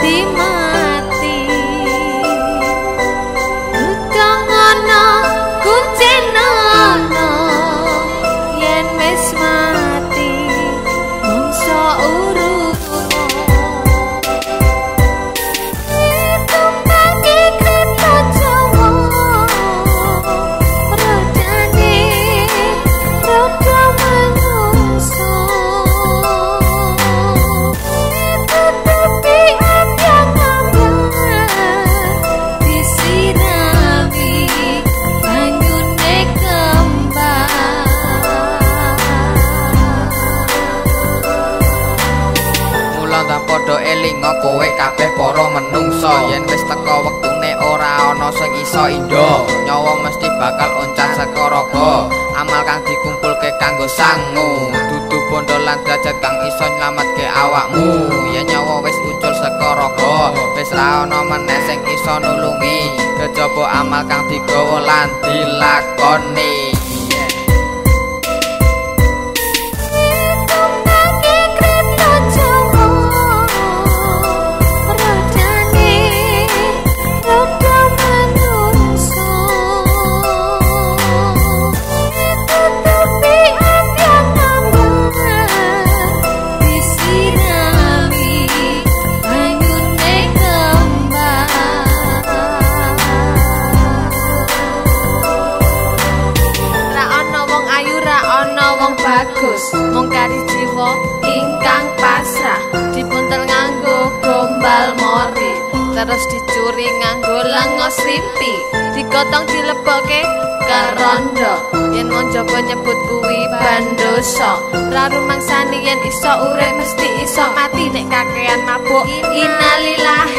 Terima kasih. ninga kowe kabeh para menungsa. Yen wis teka wektune ora ana sing iso indho nyawa mesti bakal oncat saka raga. Amal kang dikumpulke kanggo sangu dudu bondo lan derajat kang iso nyelametke awakmu. Yen nyawa wis ucul sekaraga oh. wis ra ana meneh sing iso nulungi. Kejaba amal kang digawa lan dilakoni. Bagus. Mung kari jiwa ingkang pasrah. Dipuntel nganggo gombal mori. Terus dicuri nganggo lengos ripi digotong dileboke kerondo yen monjobo nyebut kuwi bandoso ra rumangsani yen iso urip mesti iso mati nek kakean mabuk. Innalillahi